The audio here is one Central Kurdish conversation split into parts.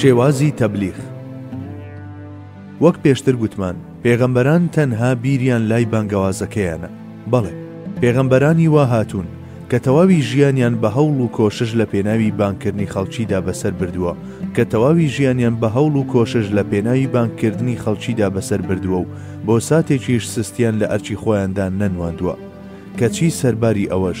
شێوازی تەبلیغ وەک پێشتر گوتمان پێغەمبەران تەنها بیریان لای بانگەوازەکەیانە بەڵێ پێغەمبەرانی وا هاتوون کە تەواوی ژیانیان بە هەوڵ و کۆشش لە پێناوی بانکردنی خەڵکیدا بەسەر بردووە کە تەواوی ژیانیان بە هەوڵ و کۆشش لە پێناوی بانکردنی خەڵکیدا بەسەر بردووە و بۆ ساتێکیش سستیان لە ئەرکی خۆیاندا نەنواندووە کەچی سەرباری ئەوەش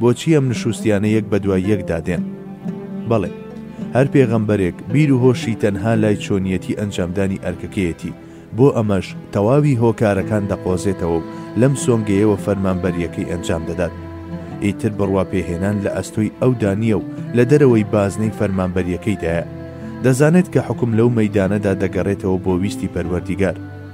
بۆچی ئەم نشوستیانە یەک بەدوای یەکدا دێن؟ بەڵێ، هەر پێغەمبەرێک بیر و هۆشی تەنها لای چۆنیەتی ئەنجامدانی ئەرکەکەیەتی، بۆ ئەمەش تەواوی هۆکارەکان دەقۆزێتەوە و لەم سۆنگەیەوە فەرمانبەرییەکەی ئەنجام دەدات. ئیتر بڕواپێهێنان لە ئەستۆی ئەودا نییە و لە دەرەوەی بازنەی فەرمانبەرییەکەیدایە. دەزانێت کە حوکم لەو مەیدانەدا دەگەڕێتەوە بۆ ویستی پەروەردیگار.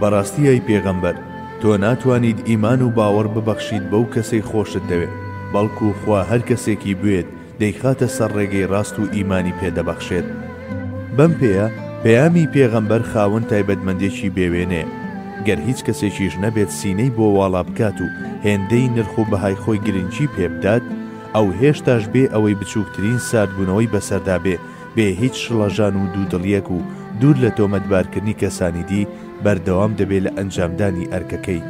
بەڕاستی ئەی پێغەمبەر تۆ ناتوانیت ئیمان و باوەڕ ببەخشیت بەو کەسەی خۆشت دەوێت، بەڵکو خوا هەر کەسێکی بوێت دەیخاتە سەر ڕێگەی ڕاست و ئیمانی پێ دەبەخشێت. بەم پێیە پەیامی پێغەمبەر خاوەن تایبەتمەندێکی بێ وێنەیە، گەر هیچ کەسێکیش نەبێت سینەی بۆ واڵا بکات و هێندەی نرخ و بەهای خۆی گرنگی پێ بدات، ئەو هێشتاش بێ ئەوەی بچووکترین ساردبوونەوەی بەسەردا بێ، بێ هیچ شڵەژان و دوودڵییەک و دوور لە تۆمەتبارکردنی کەسانی دی، بەردەوام دەبێ لە ئەنجامدانی ئەرکەکەی.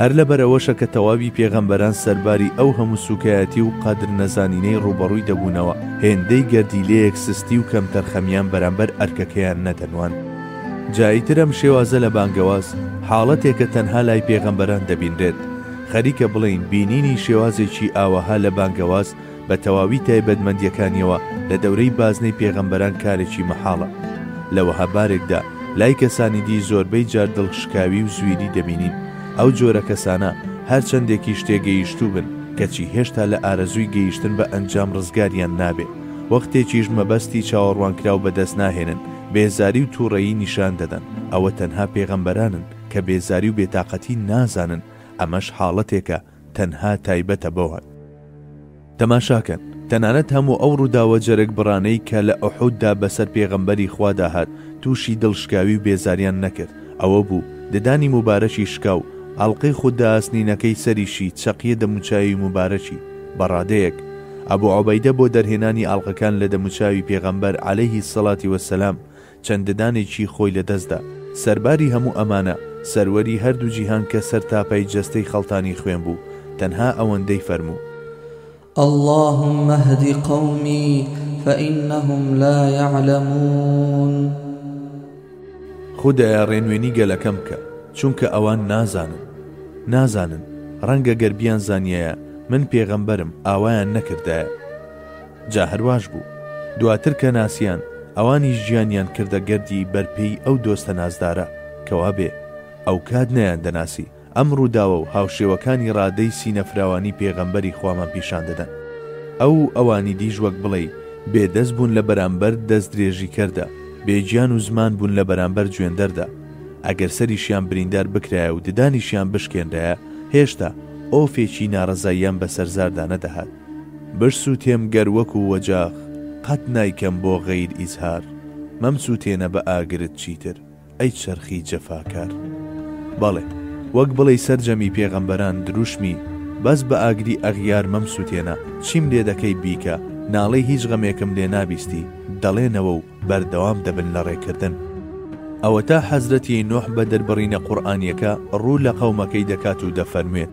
هەر لەبەر ئەوەشە کە تەواوی پێغەمبەران سەرباری ئەو هەموو سووکایەتی و قەدر نەزانینەی ڕووبەڕووی دەبوونەوە، هێندەی گەردیلەیەک سستی و کەمتەرخەمییان بەرامبەر ئەرکەکەیان نەدەنواند. جا ئیتر ئەم شێوازە لە بانگەواز، حاڵەتێکە تەنها لای پێغەمبەران دەبینرێت. خەریکە بڵێین بینینی شێوازێکی ئاوەها لە بانگەواز، بە تەواوی تایبەتمەندیەکانیەوە لە دەورەی بازنەی پێغەمبەران کارێکی مەحاڵە. لە وەها بارێکدا لای کەسانی دی زۆربەی جار دڵ شکاوی و زویری دەبینین، ئەو جۆرە کەسانە هەر چەندێکیش تێگەیشتوو بن کەچی هێشتا لە ئارەزووی گەیشتن بە ئەنجام ڕزگاریان نابێ وەختێکیش مەبەستی چاوەڕوانکراو بەدەست ناهێنن بێزاری و توڕەیی نیشان دەدەن ئەوە تەنها پێغەمبەرانن کە بێزاری و بێتاقەتی نازانن ئەمەش حاڵەتێکە تەنها تایبەتە بەوان. تەماشاکەن تەنانەت هەموو ئەو ڕووداوە جەرگ بڕانەی کە لە ئوحوددا بەسەر پێغەمبەری خوادا هات تووشی دڵشکاوی و بێزاریان نەکرد ئەوە بوو ددانی موبارەکی شکا و ئاڵقەی خوددائاسنینەکەی سەریشی چەقیە دەموچاوی موبارەکی بە ڕادەیەک ئەبو عوبەیدە بۆ دەرهێنانی ئاڵقەکان لە دەموچاوی پێغەمبەر علیە الصلوة والسلام چەند ددانێکی خۆی لە دەست دا. سەرباری هەموو ئەمانە، سەروەری هەردوو جیهان کە سەر تاپای جەستەی خەڵتانی خوێن بوو، تەنها ئەوەندەی فەرموو. اللهم اهد قومی فانهم لا یعلمون. خودایە ڕێنوێنی گەلەکەم بکە، چونکە ئەوان نازانن. نازانن. ڕەنگە گەر بیانزانیایە من پێغەمبەرم، ئاوایان نەکردایە. جا هەر واش بوو. دواتر کە ناسیان، ئەوانیش گیانیان کردە گردی بەر پێی ئەو دۆستە نازدارە، کەوا بێ ئەو کات نەیان دەناسی. ئەم ڕووداوە و هاوشێوەکانی ڕادەی سینە فراوانی پێغەمبەری خوامان پیشان دەدەن. ئەو و ئەوانی دیش وەک بڵێی بێ دەست بوون لە بەرامبەر دەست درێژی کەردا، بێ گیان و زمان بوون لە بەرامبەر جوێندەردا. ئەگەر سەریشیان بریندار بکرایە و ددانیشیان بشکێنرایە، هێشتا ئۆفێکی ناڕەزاییان بە سەرزاردا نەدەهات. بشسوتێم گەر وەکو وەجاخ قەت نایکەم بۆ غەیر ئیزهار مەمسوتێنە بە ئاگرت چیتر ئەی چەرخی جەفاکار بەڵێ وەک بڵێی سەرجەمی پێغەمبەران دروشمی بەس بە ئاگری ئەغیار مەمسوتێنە چیم لێ دەکەی بیکە ناڵێی هیچ غەمێکم لێ نابیستی دەڵێنەوە و بەردەوام دەبن لە ڕێکردن ئەوەتا حەزرەتی نوح بە دەربڕینە قورئانیەکە ڕوو لە قەومەکەی دەکات و دەفەرموێت.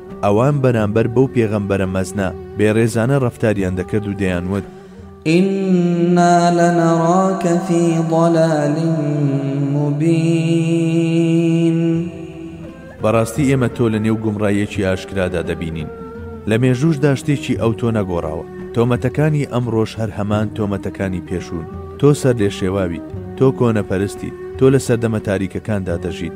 ئەوان بەرامبەر بەو پێغەمبەرە مەزنە بێ ڕێزانە ڕەفتاریان دەکرد و دەیانوت. ئینا لەنەڕاکە فی ضەلال مبین بەڕاستی ئێمە تۆ لە نێو گومڕاییەکی ئاشکرادا دەبینین. لە مێژووشدا شتێکی ئەوتۆ نەگۆڕاوە. تۆمەتەکانی ئەمڕۆش هەر هەمان تۆمەتەکانی پێشوون. تۆ سەرلێشێواویت. تۆ کۆنەپەرستیت. تۆ لە سەردەمە تاریکەکاندا دەژیت.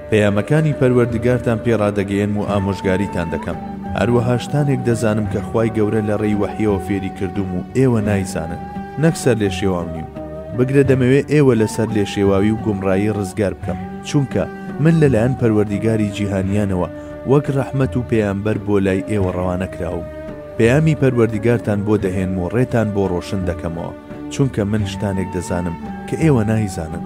پەیامەکانی پەروەردگارتان پێ ڕادەگەیەنم و ئامۆژگاریتان دەکەم، هەروەها شتانێک دەزانم کە خوای گەورە لە ڕێی وەحیەوە فێری کردووم و ئێوە نایزانن، نەک سەرلێشێواو نیم، بگرە دەمەوێ ئێوە لە سەر لێشێواوی و گومڕایی ڕزگار بکەم، چونکە من لە لایەن پەروەردیگاری جیهانیانەوە وەک ڕەحمەت و پێیامبەر بۆ لای ئێوە ڕەوانە کراوم، پەیامی پەروەردگارتان بۆ دەهێنم و ڕێتان بۆ ڕۆشن دەکەمەوە، چونکە من شتانێک دەزانم کە ئێوە نایزانن.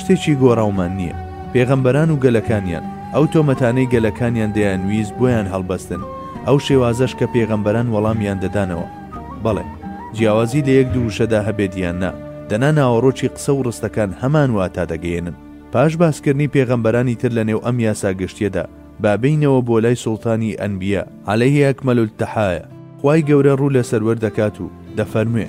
شتێکی گۆڕاومان نییە. پێغەمبەران و گەلەکانیان، ئەو تۆمەتانەی گەلەکانیان دەیانویست بۆیان هەڵبەستن، ئەو شێوازەش کە پێغەمبەران وەڵامیان دەدانەوە. بەڵێ، جیاوازی لە یەک دوو وشەدا هەبێت یان نا، دەنا ناوەڕۆکی قسە و ڕستەکان هەمان واتا دەگەیەنن. پاش باسکردنی پێغەمبەرانی تر لەنێو ئەم یاسا گشتییەدا، با بێینەوە بۆ لای سوڵتانی ئەنبیا، علیه اکمل التحایا، خوای گەورە ڕوو لە سەروەر دەکات و دەفەرموێ.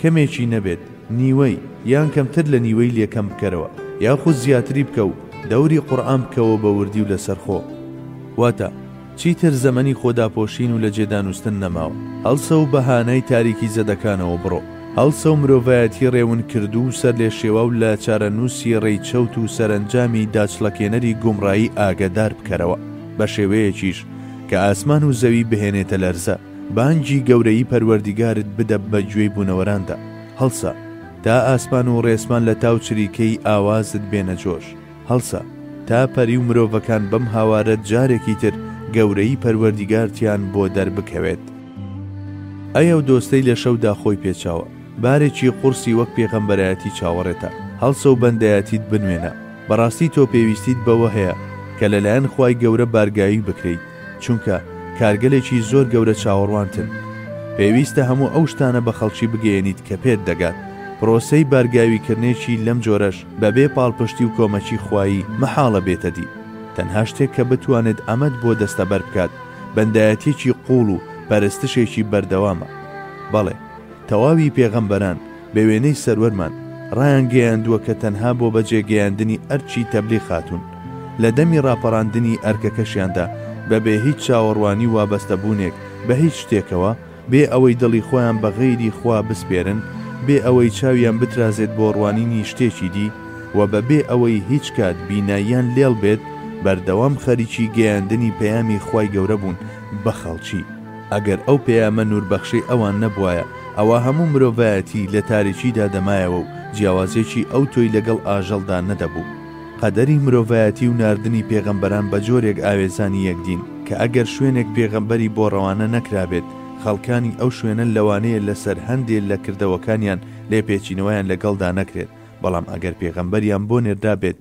کەمێکی نەبێت نیوەی یان کەمتر لە نیوەی لێ کەم بکەرەوە یاخود زیاتری بکە و دەوری قورئان بکەوە بە وردی و لەسەر خۆ واتە چیتر زەمەنی خۆداپۆشین و لە جێ دانوستن نەماوە هەڵسە و بە هانای تاریکی زەدەکانەوە بڕۆ هەڵسە و مرۆڤایەتی ڕێون کردوو و سەرلێشێواو لە چارەنووسی ڕێی چەوت و سەرەنجامی داچڵەکێنەری گومڕایی ئاگەدار بکەرەوە بە شێوەیەکیش کە ئاسمان و زەوی بهێنێتە لەرزە. بانگی گەورەیی پەروەردیگارت بدە بە گوێی بونەوەراندا هەڵسە تا ئاسمان و ڕێسمان لە تاو چریکەی ئاوازت بێنە جۆش هەڵسە تا پەری و مرۆڤەکان بەم هاوارە جارێکی تر گەورەیی پەروەردیگارتیان بۆ دەربکەوێت ئەی ئەو دۆستەی لە شەودا خۆی پێچاوە بارێکی قورسی وەک پێغەمبەرایەتی چاوەڕێتە هەڵسە و بەندایەتیت بنوێنە بەڕاستی تۆ پێویستیت بەوە هەیە کە لەلایەن خوای گەورە بارگاوی بکرێیت چونکە کارگەلێکی زۆر گەورە چاوەڕوانتن. پێویستە هەموو ئەو شتانە بە خەڵکی بگەیەنیت کە پێت دەگات. پرۆسەی بارگاویکرنێکی لەم جۆرەش بەبێ پاڵپشتی و کۆمەکی خوایی مەحاڵە بێتە دی. تەنها شتێک کە بتوانێت ئەمەت بۆ دەستەبەر بکات بەندایەتیەکی قوڵ و پەرستشێکی بەردەوامە. بەڵێ، تەواوی پێغەمبەران، بە وێنەی سەروەرمان ڕایانگەیاندووە کە تەنها بۆ بەجێگەیاندنی ئەرکی تەبلیغ هاتوون، لە دەمی ڕاپەڕاندنی ئەرکەکەشیاندا بەبێ هیچ چاوەڕوانی و وابەستەبوونێک بە هیچ شتێکەوە، بێ ئەوەی دڵی خۆیان بە غەیری خوا بسپێرن، بێ ئەوەی چاویان بترازێت بۆ ڕوانینی شتێکی دی و بەبێ ئەوەی هیچ کات بیناییان لێڵ بێت، بەردەوام خەریکی گەیاندنی پەیامی خوای گەورە بوون بە خەڵکی. ئەگەر ئەو پەیامە نوربەخشەی ئەوان نەبوایە، ئەوا هەموو مرۆڤایەتی لە تاریکیدا دەمایەوە و جیاوازیەکی ئەو تۆی لەگەڵ ئاژەڵدا نەدەبوو. قەدەری مرۆڤایەتی و ناردنی پێغەمبەران بە جۆرێک ئاوێزانی یەکدین، کە ئەگەر شوێنێک پێغەمبەری بۆ ڕەوانە نەکرابێت، خەڵکانی ئەو شوێنە لەوانەیە لەسەر هەندێ لە کردەوەکانیان لێپێچینەوەیان لەگەڵدا نەکرێت، بەڵام ئەگەر پێغەمبەریان بۆ نێردابێت،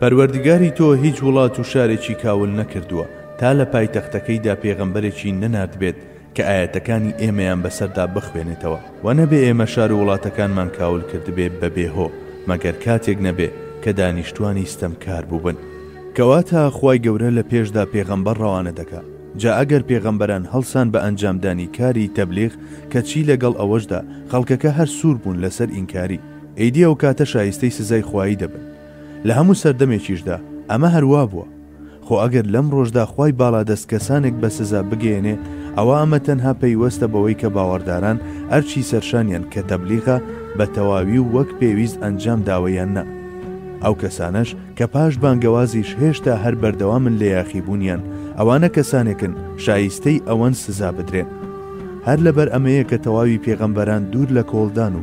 پەروەردگاری تۆ هیچ وڵات و شارێکی کاول نەکردووە تا لە پایتەختەکەیدا پێغەمبەرێکی نەناردبێت کە ئایەتەکانی ئێمەیان بەسەردا بخوێنێتەوە وە نەبێ ئێمە شار و وڵاتەکانمان کاول کردبێ بە بێ هۆ مەگەر کاتێک نەبێ کە دانیشتوانی ستەمکار بووبن. کەواتە خوای گەورە لە پێشدا پێغەمبەر ڕەوانە دەکا جا ئەگەر پێغەمبەران هەڵسان بە ئەنجامدانی کاری، تەبلیغ، کەچی لەگەڵ ئەوەشدا خەڵکەکە هەر سوور بوون لەسەر ئینکاری ئیدی ئەوکاتە شایستەی سزای خوایی دەبن. لە هەموو سەردەمێکیشدا ئەمە هەر وابووە. خۆ ئەگەر لەمڕۆشدا خوای باڵادەست کەسانێک بە سزا بگەیەنێ، ئەوا ئەمە تەنها پەیوەستە بەوەی کە باوەڕداران ئەرکی سەرشانیان کە تەبلیغە، بە تەواوی و وەک پێویست ئەنجام داوە یان نا. ئەو کەسانەش کە پاش بانگەوازیش هێشتا هەر بەردەوامن لە یاخیبوونیان، ئەوانە کەسانێکن شایستەی ئەوەن سزا بدرێن. هەر لەبەر ئەمەیە کە تەواوی پێغەمبەران دوور لە کۆڵدان و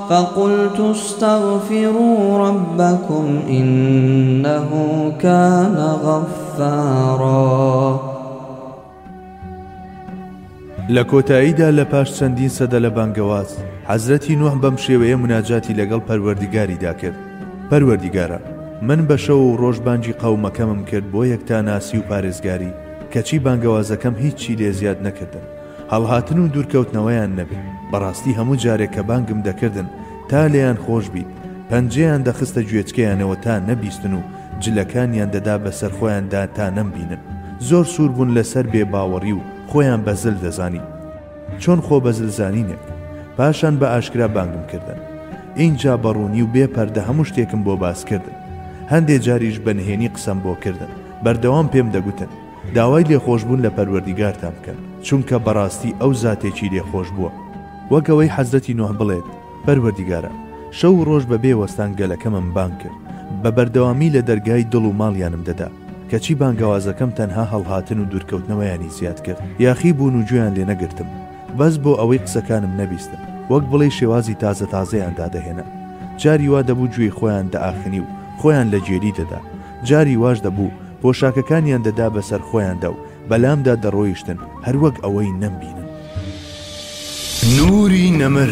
فقلت استغفرو ربکم انه کان غفارا. لە کۆتاییدا لە پاش چەندین سەدە لە بانگەواز، حەزرەتی نوح بەم شێوەیە مناجاتی لەگەڵ پەروەردگاریدا کرد، پەروەردگارا، من بە شەو و ڕۆژ بانگی قەومەکەمم کرد بۆ یەکتاناسی و پارێزگاری، کەچی بانگەوازەکەم هیچی لێ زیاد نەکردم، هەڵهاتن و دوورکەوتنەوەیان نەبێ. بەڕاستی هەموو جارێک کە بانگم دەکردن تا لێیان خۆش بیت، پەنجەیان دەخستە گوێچکەیانەوە تا نەبیستن و جلەکانیان دەدا بەسەر خۆیاندا تا نەمبینن. زۆر سوور بوون لەسەر بێ باوەڕی و خۆیان بە زل دەزانی. چۆن خۆ بە زل زانینێک. پاشان بە ئاشکرا بانگم کردن. ئینجا بە ڕوونی و بێ پەردە هەموو شتێکم بۆ باس کردن. هەندێ جاریش بە نهێنی قسەم بۆ کردن. بەردەوام پێم دەگوتن. داوای لێخۆشبوون لە پەروەردیگارتان بکەن، چونکە بەڕاستی ئەو زاتێکی لێخۆشبووە. وەک ئەوەی حەزرەتی نوح بڵێت، پەروەردیگارا، شەو و ڕۆژ بەبێ وەستان گەلەکەمم بانگ کرد، بە بەردەوامی لە دەرگای دڵ و ماڵیانم دەدا، کەچی بانگەوازەکەم تەنها هەڵهاتن و دوورکەوتنەوەیانی زیاد کرد، یاخی بوون و گوێیان لێ نەگرتم، بەس بۆ ئەوەی قسەکانم نەبیستن، وەک بڵێی شێوازی تازە تازەیان دادەهێنا، جاری وا دەبوو گوێی خۆیان دەئاخنی و خۆیان لە گێلی دەدا، جاری واش دەبوو پۆشاکەکانیان دەدا بەسەر خۆیاندا و بەلامدا دەڕۆیشتن هەر وەک ئەوەی نەمبینن. نوری نەمر.